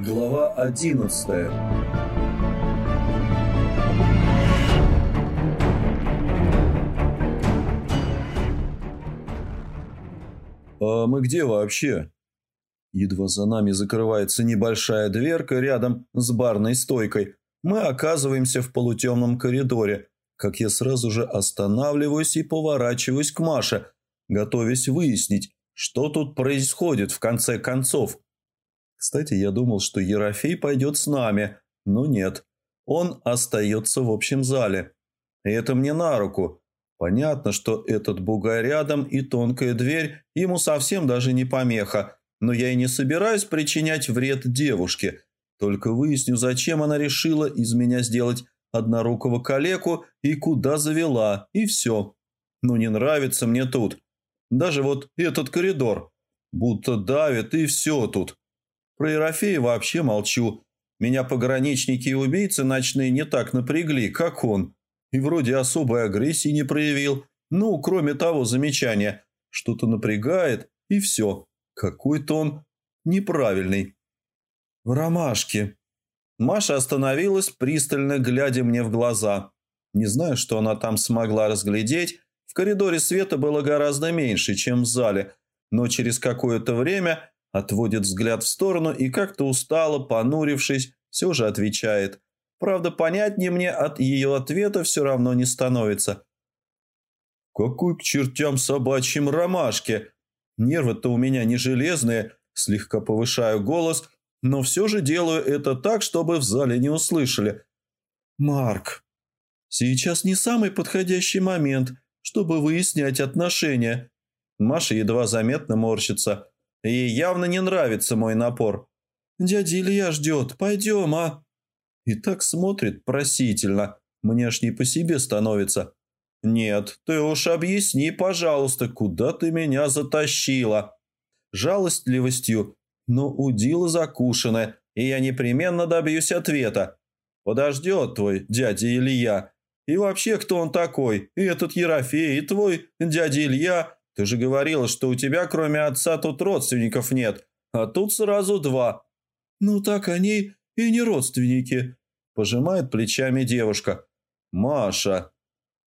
Глава одиннадцатая «А мы где вообще?» Едва за нами закрывается небольшая дверка рядом с барной стойкой. Мы оказываемся в полутемном коридоре, как я сразу же останавливаюсь и поворачиваюсь к Маше, готовясь выяснить, что тут происходит в конце концов. Кстати, я думал, что Ерофей пойдет с нами, но нет. Он остается в общем зале. И это мне на руку. Понятно, что этот бугай рядом и тонкая дверь ему совсем даже не помеха, но я и не собираюсь причинять вред девушке. Только выясню, зачем она решила из меня сделать однорукого калеку и куда завела, и все. Ну не нравится мне тут. Даже вот этот коридор. Будто давит, и все тут. Про Ерофея вообще молчу. Меня пограничники и убийцы ночные не так напрягли, как он. И вроде особой агрессии не проявил. Ну, кроме того замечания. Что-то напрягает, и все. Какой-то он неправильный. В ромашке. Маша остановилась, пристально глядя мне в глаза. Не знаю, что она там смогла разглядеть. В коридоре света было гораздо меньше, чем в зале. Но через какое-то время Отводит взгляд в сторону и как-то устало, понурившись, все же отвечает. Правда, понятнее мне от ее ответа все равно не становится. «Какой к чертям собачьим ромашке? Нервы-то у меня не железные», слегка повышаю голос, но все же делаю это так, чтобы в зале не услышали. «Марк, сейчас не самый подходящий момент, чтобы выяснять отношения». Маша едва заметно морщится. Ей явно не нравится мой напор. «Дядя Илья ждет, пойдем, а?» И так смотрит просительно. Мне ж не по себе становится. «Нет, ты уж объясни, пожалуйста, куда ты меня затащила?» Жалостливостью, но удила закушена, и я непременно добьюсь ответа. Подождет твой дядя Илья. И вообще, кто он такой? И этот Ерофей, и твой дядя Илья. Ты же говорила, что у тебя кроме отца тут родственников нет, а тут сразу два». «Ну так они и не родственники», – пожимает плечами девушка. «Маша,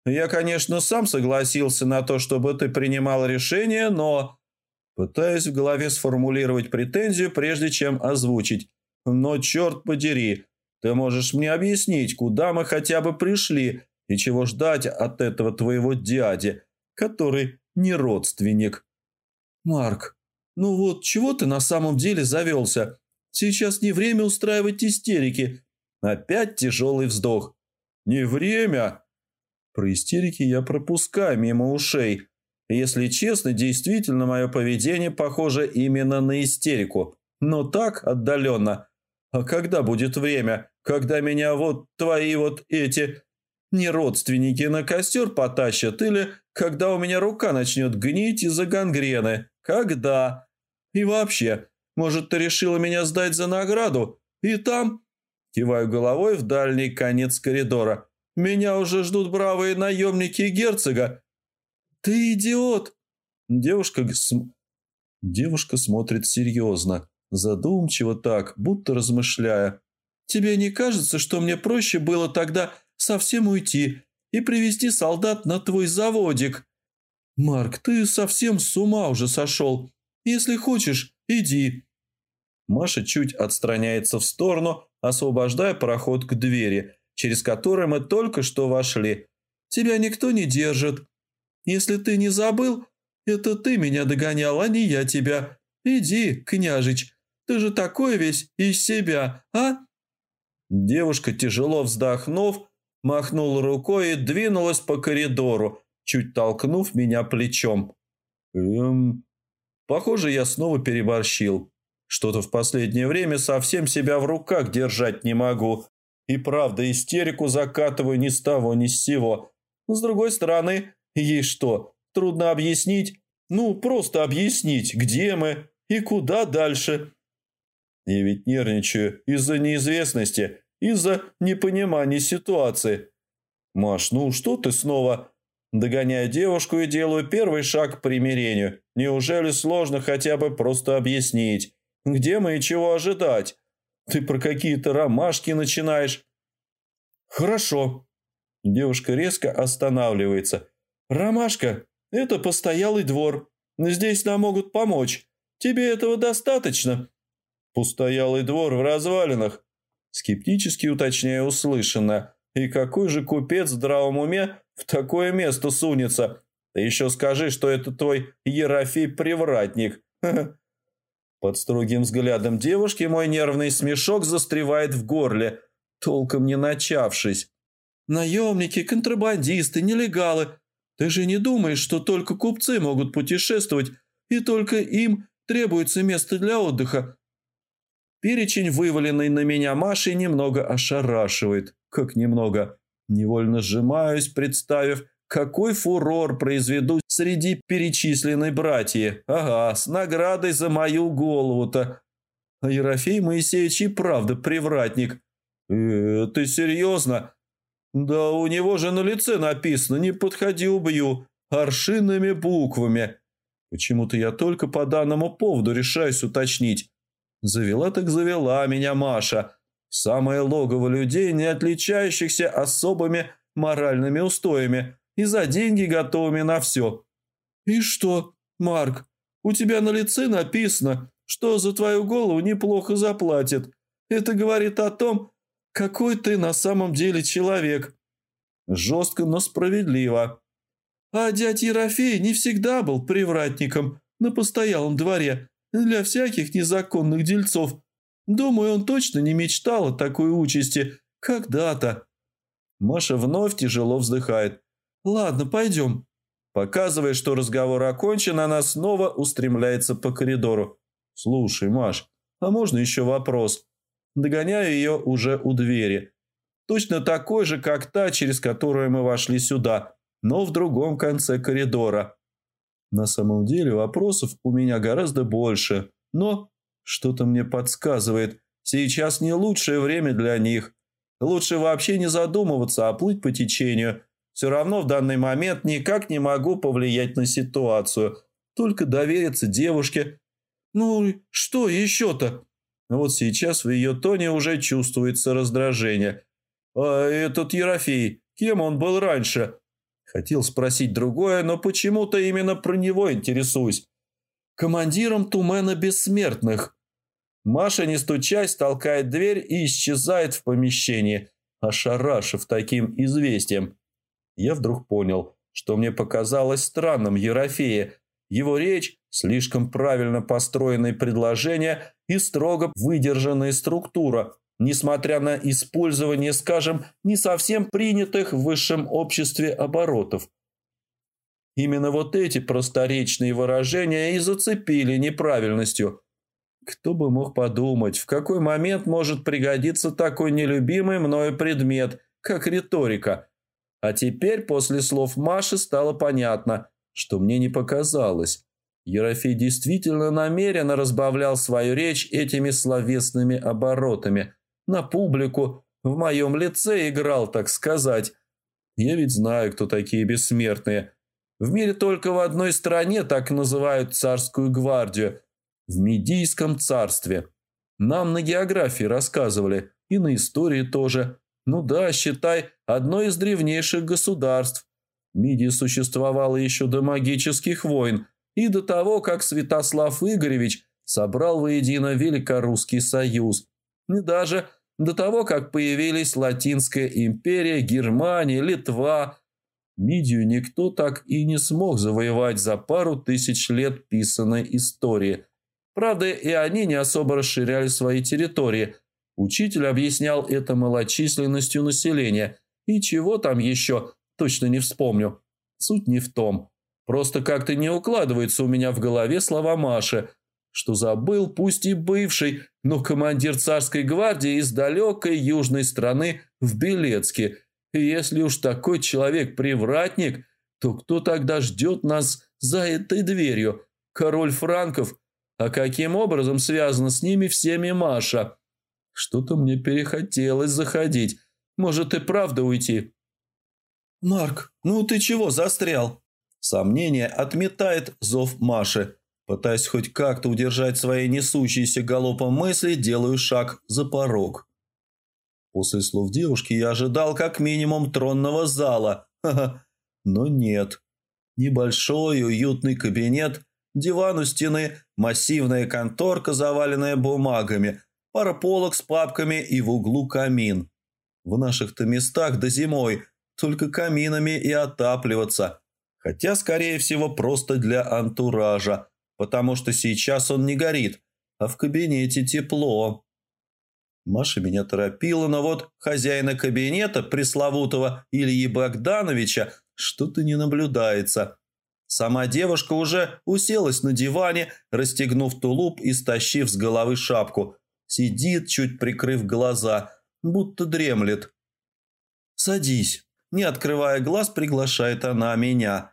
я, конечно, сам согласился на то, чтобы ты принимал решение, но...» Пытаюсь в голове сформулировать претензию, прежде чем озвучить. «Но черт подери, ты можешь мне объяснить, куда мы хотя бы пришли и чего ждать от этого твоего дяди, который не родственник. Марк, ну вот чего ты на самом деле завелся? Сейчас не время устраивать истерики. Опять тяжелый вздох. Не время. Про истерики я пропускаю мимо ушей. Если честно, действительно мое поведение похоже именно на истерику. Но так отдаленно. А когда будет время, когда меня вот твои вот эти не родственники на костер потащат или когда у меня рука начнет гнить из-за гангрены. Когда? И вообще, может, ты решила меня сдать за награду? И там...» Киваю головой в дальний конец коридора. «Меня уже ждут бравые наемники герцога». «Ты идиот!» Девушка, см... Девушка смотрит серьезно, задумчиво так, будто размышляя. «Тебе не кажется, что мне проще было тогда совсем уйти и привести солдат на твой заводик. Марк, ты совсем с ума уже сошел. Если хочешь, иди». Маша чуть отстраняется в сторону, освобождая проход к двери, через который мы только что вошли. «Тебя никто не держит. Если ты не забыл, это ты меня догонял, а не я тебя. Иди, княжич, ты же такой весь из себя, а?» Девушка, тяжело вздохнув, махнула рукой и двинулась по коридору, чуть толкнув меня плечом. Эм... Похоже, я снова переборщил. Что-то в последнее время совсем себя в руках держать не могу. И правда, истерику закатываю ни с того, ни с сего. С другой стороны, ей что, трудно объяснить? Ну, просто объяснить, где мы и куда дальше. Я ведь нервничаю из-за неизвестности из-за непонимания ситуации. «Маш, ну что ты снова?» Догоняю девушку и делаю первый шаг к примирению. Неужели сложно хотя бы просто объяснить, где мы и чего ожидать? Ты про какие-то ромашки начинаешь. Хорошо. Девушка резко останавливается. Ромашка – это постоялый двор. Здесь нам могут помочь. Тебе этого достаточно? Постоялый двор в развалинах. Скептически уточняю услышанное. И какой же купец в здравом уме в такое место сунется? Ты еще скажи, что это твой Ерофей-привратник. Под строгим взглядом девушки мой нервный смешок застревает в горле, толком не начавшись. «Наемники, контрабандисты, нелегалы. Ты же не думаешь, что только купцы могут путешествовать, и только им требуется место для отдыха?» Перечень, вываленный на меня Машей, немного ошарашивает. Как немного. Невольно сжимаюсь, представив, какой фурор произведу среди перечисленной братьи. Ага, с наградой за мою голову-то. А Ерофей Моисеевич и правда привратник. Э, ты серьезно? Да у него же на лице написано «Не подходи, убью» аршинными буквами. Почему-то я только по данному поводу решаюсь уточнить. Завела так завела меня Маша. Самое логово людей, не отличающихся особыми моральными устоями и за деньги готовыми на все. «И что, Марк, у тебя на лице написано, что за твою голову неплохо заплатят. Это говорит о том, какой ты на самом деле человек». Жестко, но справедливо. А дядя Ерофей не всегда был привратником на постоялом дворе для всяких незаконных дельцов. Думаю, он точно не мечтал о такой участи когда-то. Маша вновь тяжело вздыхает. «Ладно, пойдем». Показывая, что разговор окончен, она снова устремляется по коридору. «Слушай, Маш, а можно еще вопрос?» Догоняю ее уже у двери. Точно такой же, как та, через которую мы вошли сюда, но в другом конце коридора. На самом деле вопросов у меня гораздо больше, но что-то мне подсказывает, сейчас не лучшее время для них. Лучше вообще не задумываться, а плыть по течению. Все равно в данный момент никак не могу повлиять на ситуацию, только довериться девушке. Ну, что еще-то? Вот сейчас в ее тоне уже чувствуется раздражение. «А этот Ерофей, кем он был раньше?» Хотел спросить другое, но почему-то именно про него интересуюсь. «Командиром Тумена Бессмертных». Маша, не стучась, толкает дверь и исчезает в помещении, ошарашив таким известием. Я вдруг понял, что мне показалось странным Ерофея. Его речь, слишком правильно построенные предложения и строго выдержанная структура, несмотря на использование, скажем, не совсем принятых в высшем обществе оборотов. Именно вот эти просторечные выражения и зацепили неправильностью – кто бы мог подумать, в какой момент может пригодиться такой нелюбимый мною предмет, как риторика. А теперь после слов Маши стало понятно, что мне не показалось. Ерофей действительно намеренно разбавлял свою речь этими словесными оборотами. На публику, в моем лице играл, так сказать. Я ведь знаю, кто такие бессмертные. В мире только в одной стране так называют царскую гвардию – в Медийском царстве. Нам на географии рассказывали, и на истории тоже. Ну да, считай, одно из древнейших государств. Мидия существовала еще до магических войн и до того, как Святослав Игоревич собрал воедино Великорусский союз. И даже до того, как появились Латинская империя, Германия, Литва. Мидию никто так и не смог завоевать за пару тысяч лет писанной истории – Правда, и они не особо расширяли свои территории. Учитель объяснял это малочисленностью населения. И чего там еще, точно не вспомню. Суть не в том. Просто как-то не укладывается у меня в голове слова Маши, что забыл, пусть и бывший, но командир царской гвардии из далекой южной страны в Белецке. И если уж такой человек привратник, то кто тогда ждет нас за этой дверью? Король Франков а каким образом связана с ними всеми Маша? Что-то мне перехотелось заходить. Может и правда уйти. «Марк, ну ты чего застрял?» Сомнение отметает зов Маши. Пытаясь хоть как-то удержать свои несущиеся галопом мысли, делаю шаг за порог. После слов девушки я ожидал как минимум тронного зала. Но нет. Небольшой уютный кабинет, диван у стены, массивная конторка, заваленная бумагами, пара полок с папками и в углу камин. В наших-то местах до зимой только каминами и отапливаться. Хотя, скорее всего, просто для антуража, потому что сейчас он не горит, а в кабинете тепло. Маша меня торопила, но вот хозяина кабинета, пресловутого Ильи Богдановича, что-то не наблюдается. Сама девушка уже уселась на диване, расстегнув тулуп и стащив с головы шапку. Сидит, чуть прикрыв глаза, будто дремлет. «Садись», – не открывая глаз, приглашает она меня.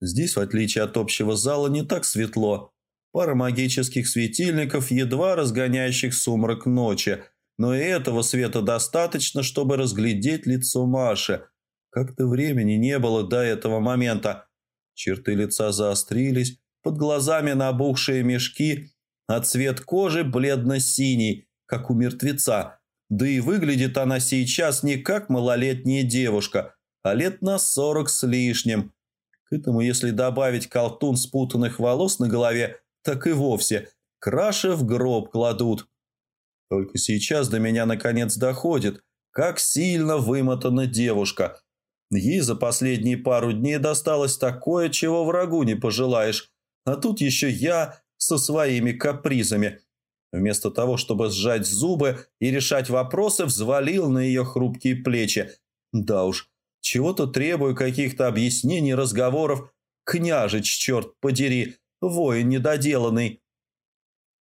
Здесь, в отличие от общего зала, не так светло. Пара магических светильников, едва разгоняющих сумрак ночи. Но и этого света достаточно, чтобы разглядеть лицо Маши. Как-то времени не было до этого момента. Черты лица заострились, под глазами набухшие мешки, а цвет кожи бледно-синий, как у мертвеца. Да и выглядит она сейчас не как малолетняя девушка, а лет на сорок с лишним – к этому, если добавить колтун спутанных волос на голове, так и вовсе краши в гроб кладут. Только сейчас до меня наконец доходит, как сильно вымотана девушка. Ей за последние пару дней досталось такое, чего врагу не пожелаешь. А тут еще я со своими капризами. Вместо того, чтобы сжать зубы и решать вопросы, взвалил на ее хрупкие плечи. Да уж, чего-то требую каких-то объяснений, разговоров. Княжич, черт подери, воин недоделанный.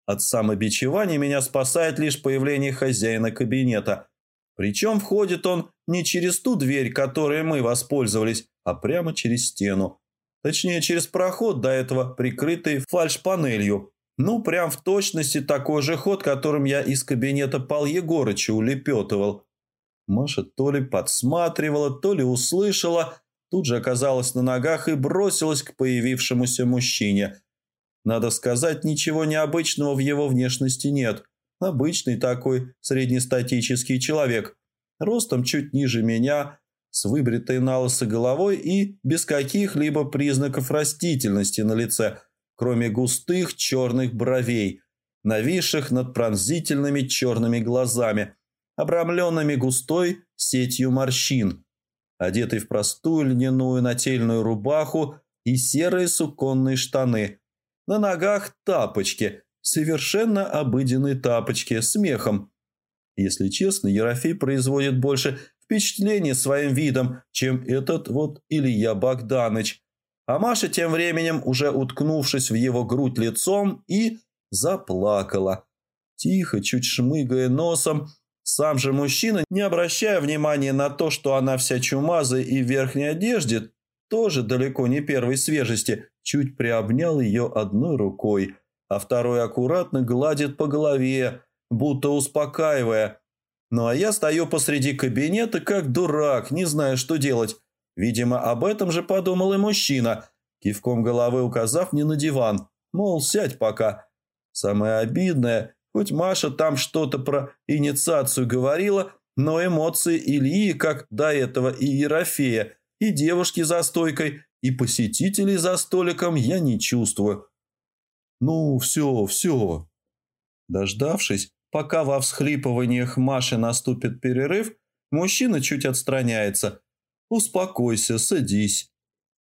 От самобичевания меня спасает лишь появление хозяина кабинета. Причем входит он не через ту дверь, которой мы воспользовались, а прямо через стену. Точнее, через проход, до этого прикрытый фальшпанелью. Ну, прям в точности такой же ход, которым я из кабинета Пал Егорыча улепетывал. Маша то ли подсматривала, то ли услышала, тут же оказалась на ногах и бросилась к появившемуся мужчине. Надо сказать, ничего необычного в его внешности нет. Обычный такой среднестатический человек, ростом чуть ниже меня, с выбритой на лысо головой и без каких-либо признаков растительности на лице, кроме густых черных бровей, нависших над пронзительными черными глазами – обрамленными густой сетью морщин, одетый в простую льняную нательную рубаху и серые суконные штаны. На ногах тапочки, совершенно обыденные тапочки с мехом. Если честно, Ерофей производит больше впечатления своим видом, чем этот вот Илья Богданыч. А Маша тем временем, уже уткнувшись в его грудь лицом, и заплакала. Тихо, чуть шмыгая носом, сам же мужчина, не обращая внимания на то, что она вся чумазая и в верхней одежде, тоже далеко не первой свежести, чуть приобнял ее одной рукой, а второй аккуратно гладит по голове, будто успокаивая. Ну а я стою посреди кабинета, как дурак, не зная, что делать. Видимо, об этом же подумал и мужчина, кивком головы указав мне на диван, мол, сядь пока. Самое обидное – Хоть Маша там что-то про инициацию говорила, но эмоции Ильи, как до этого и Ерофея, и девушки за стойкой, и посетителей за столиком я не чувствую. Ну, все, все. Дождавшись, пока во всхлипываниях Маши наступит перерыв, мужчина чуть отстраняется. «Успокойся, садись».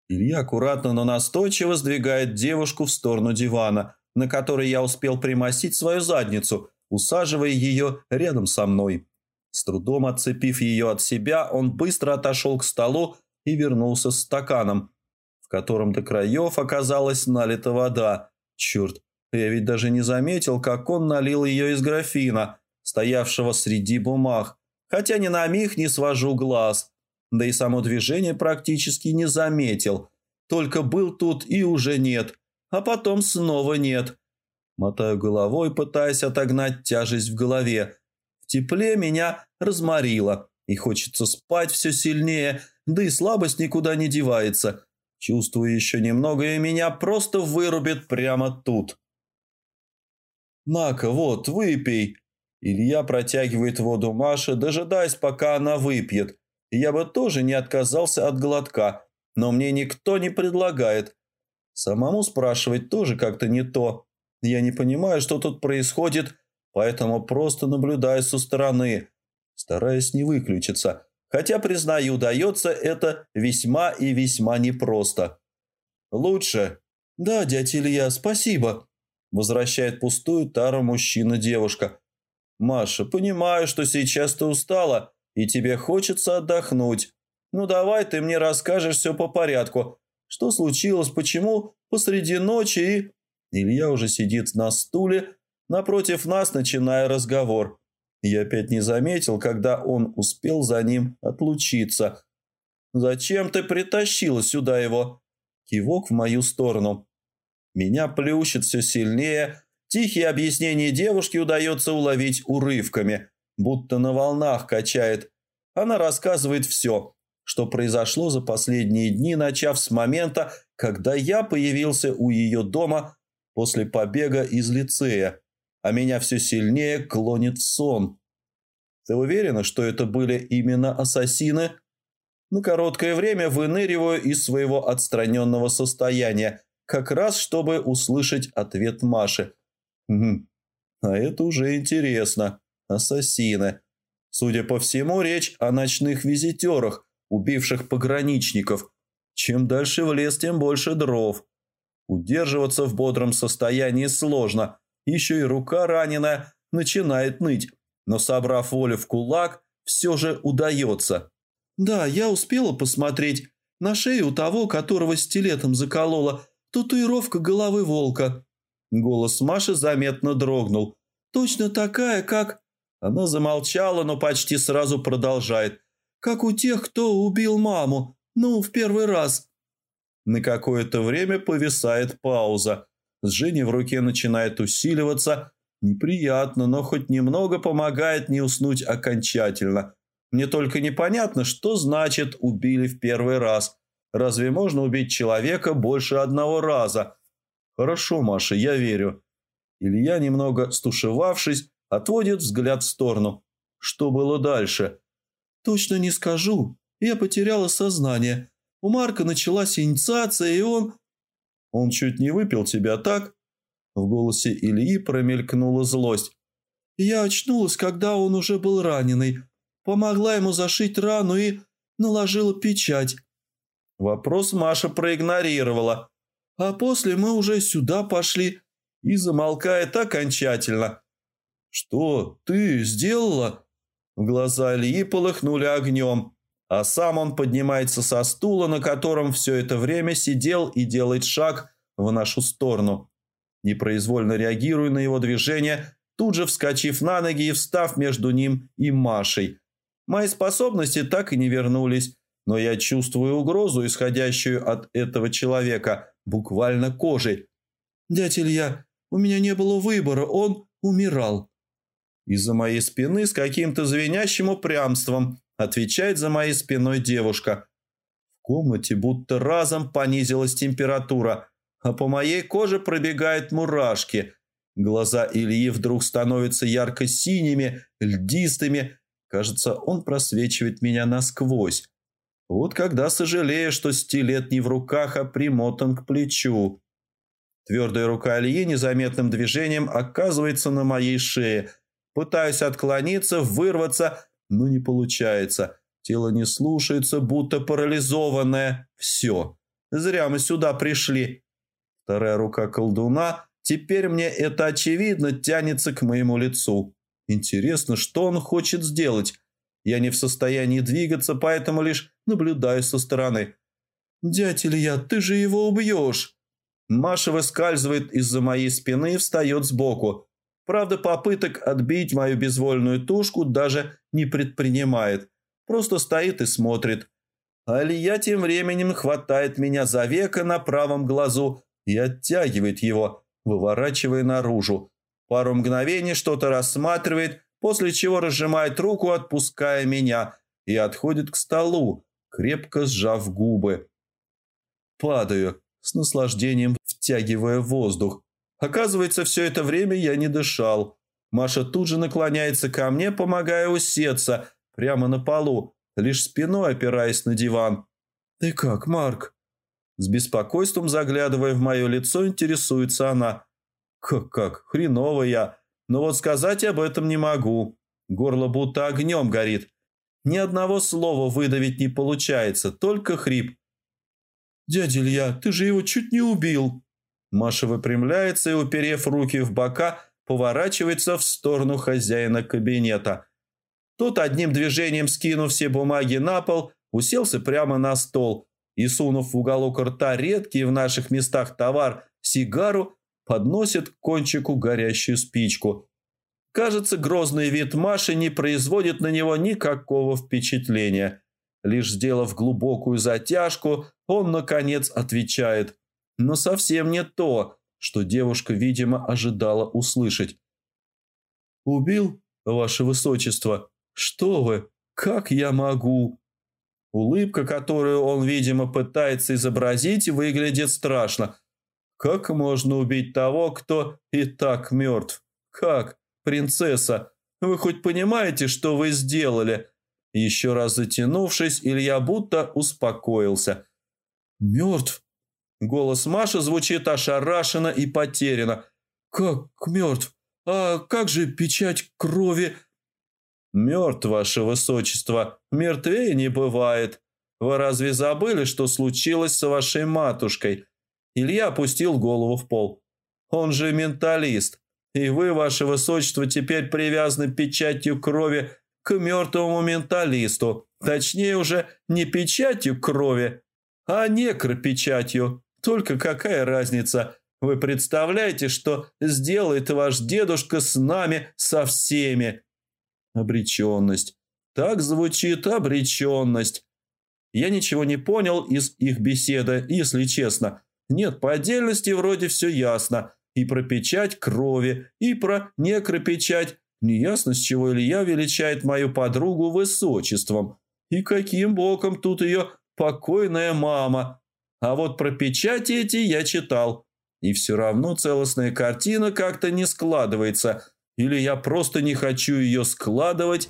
Илья аккуратно, но настойчиво сдвигает девушку в сторону дивана – на которой я успел примостить свою задницу, усаживая ее рядом со мной. С трудом отцепив ее от себя, он быстро отошел к столу и вернулся с стаканом, в котором до краев оказалась налита вода. Черт, я ведь даже не заметил, как он налил ее из графина, стоявшего среди бумаг, хотя ни на миг не свожу глаз, да и само движение практически не заметил, только был тут и уже нет – а потом снова нет. Мотаю головой, пытаясь отогнать тяжесть в голове. В тепле меня разморило, и хочется спать все сильнее, да и слабость никуда не девается. Чувствую еще немного, и меня просто вырубит прямо тут. «На-ка, вот, выпей!» Илья протягивает воду Маше, дожидаясь, пока она выпьет. Я бы тоже не отказался от глотка, но мне никто не предлагает. Самому спрашивать тоже как-то не то. Я не понимаю, что тут происходит, поэтому просто наблюдаю со стороны, стараясь не выключиться. Хотя, признаю, удается это весьма и весьма непросто. «Лучше?» «Да, дядя Илья, спасибо», – возвращает пустую тару мужчина-девушка. «Маша, понимаю, что сейчас ты устала, и тебе хочется отдохнуть. Ну давай ты мне расскажешь все по порядку. Что случилось, почему, посреди ночи и...» Илья уже сидит на стуле, напротив нас, начиная разговор. Я опять не заметил, когда он успел за ним отлучиться. «Зачем ты притащила сюда его?» Кивок в мою сторону. Меня плющит все сильнее. Тихие объяснения девушки удается уловить урывками, будто на волнах качает. Она рассказывает все, что произошло за последние дни, начав с момента, когда я появился у ее дома после побега из лицея а меня все сильнее клонит в сон. Ты уверена, что это были именно ассасины? На короткое время выныриваю из своего отстраненного состояния, как раз чтобы услышать ответ Маши. Угу. А это уже интересно. Ассасины. Судя по всему, речь о ночных визитерах, убивших пограничников. Чем дальше в лес, тем больше дров. Удерживаться в бодром состоянии сложно – еще и рука ранена, начинает ныть, но, собрав волю в кулак, все же удается. «Да, я успела посмотреть. На шее у того, которого стилетом заколола, татуировка головы волка». Голос Маши заметно дрогнул. «Точно такая, как...» Она замолчала, но почти сразу продолжает. «Как у тех, кто убил маму. Ну, в первый раз». На какое-то время повисает пауза. Жжение в руке начинает усиливаться. Неприятно, но хоть немного помогает не уснуть окончательно. Мне только непонятно, что значит «убили в первый раз». Разве можно убить человека больше одного раза? Хорошо, Маша, я верю. Илья, немного стушевавшись, отводит взгляд в сторону. Что было дальше? Точно не скажу. Я потеряла сознание. У Марка началась инициация, и он... Он чуть не выпил тебя так?» В голосе Ильи промелькнула злость. «Я очнулась, когда он уже был раненый. Помогла ему зашить рану и наложила печать». Вопрос Маша проигнорировала. «А после мы уже сюда пошли» и замолкает окончательно. «Что ты сделала?» Глаза Ильи полыхнули огнем а сам он поднимается со стула, на котором все это время сидел и делает шаг в нашу сторону. Непроизвольно реагируя на его движение, тут же вскочив на ноги и встав между ним и Машей. Мои способности так и не вернулись, но я чувствую угрозу, исходящую от этого человека, буквально кожей. «Дядя Илья, у меня не было выбора, он умирал». Из-за моей спины с каким-то звенящим упрямством отвечает за моей спиной девушка. В комнате будто разом понизилась температура, а по моей коже пробегают мурашки. Глаза Ильи вдруг становятся ярко-синими, льдистыми. Кажется, он просвечивает меня насквозь. Вот когда сожалею, что стилет не в руках, а примотан к плечу. Твердая рука Ильи незаметным движением оказывается на моей шее. Пытаюсь отклониться, вырваться, но не получается. Тело не слушается, будто парализованное. Все. Зря мы сюда пришли. Вторая рука колдуна, теперь мне это очевидно, тянется к моему лицу. Интересно, что он хочет сделать? Я не в состоянии двигаться, поэтому лишь наблюдаю со стороны. «Дядя Илья, ты же его убьешь!» Маша выскальзывает из-за моей спины и встает сбоку. Правда, попыток отбить мою безвольную тушку даже не предпринимает. Просто стоит и смотрит. Алия тем временем хватает меня за веко на правом глазу и оттягивает его, выворачивая наружу. Пару мгновений что-то рассматривает, после чего разжимает руку, отпуская меня, и отходит к столу, крепко сжав губы. Падаю, с наслаждением втягивая воздух. Оказывается, все это время я не дышал. Маша тут же наклоняется ко мне, помогая усеться прямо на полу, лишь спиной опираясь на диван. «Ты как, Марк?» С беспокойством заглядывая в мое лицо, интересуется она. «Как-как? Хреново я. Но вот сказать об этом не могу. Горло будто огнем горит. Ни одного слова выдавить не получается, только хрип. «Дядя Илья, ты же его чуть не убил!» Маша выпрямляется и, уперев руки в бока, поворачивается в сторону хозяина кабинета. Тот, одним движением скинув все бумаги на пол, уселся прямо на стол и, сунув в уголок рта редкий в наших местах товар, сигару, подносит к кончику горящую спичку. Кажется, грозный вид Маши не производит на него никакого впечатления. Лишь сделав глубокую затяжку, он, наконец, отвечает. Но совсем не то, что девушка, видимо, ожидала услышать. «Убил, ваше высочество? Что вы? Как я могу?» Улыбка, которую он, видимо, пытается изобразить, выглядит страшно. «Как можно убить того, кто и так мертв? Как, принцесса? Вы хоть понимаете, что вы сделали?» Еще раз затянувшись, Илья будто успокоился. «Мертв?» Голос Маши звучит ошарашенно и потеряно. «Как мертв? А как же печать крови?» «Мертв, ваше высочество. Мертвее не бывает. Вы разве забыли, что случилось с вашей матушкой?» Илья опустил голову в пол. «Он же менталист. И вы, ваше высочество, теперь привязаны печатью крови к мертвому менталисту. Точнее уже не печатью крови, а некропечатью. Только какая разница? Вы представляете, что сделает ваш дедушка с нами, со всеми? Обреченность. Так звучит обреченность. Я ничего не понял из их беседы, если честно. Нет, по отдельности вроде все ясно. И про печать крови, и про некропечать. Неясно, с чего Илья величает мою подругу высочеством. И каким боком тут ее покойная мама. А вот про печати эти я читал. И все равно целостная картина как-то не складывается. Или я просто не хочу ее складывать,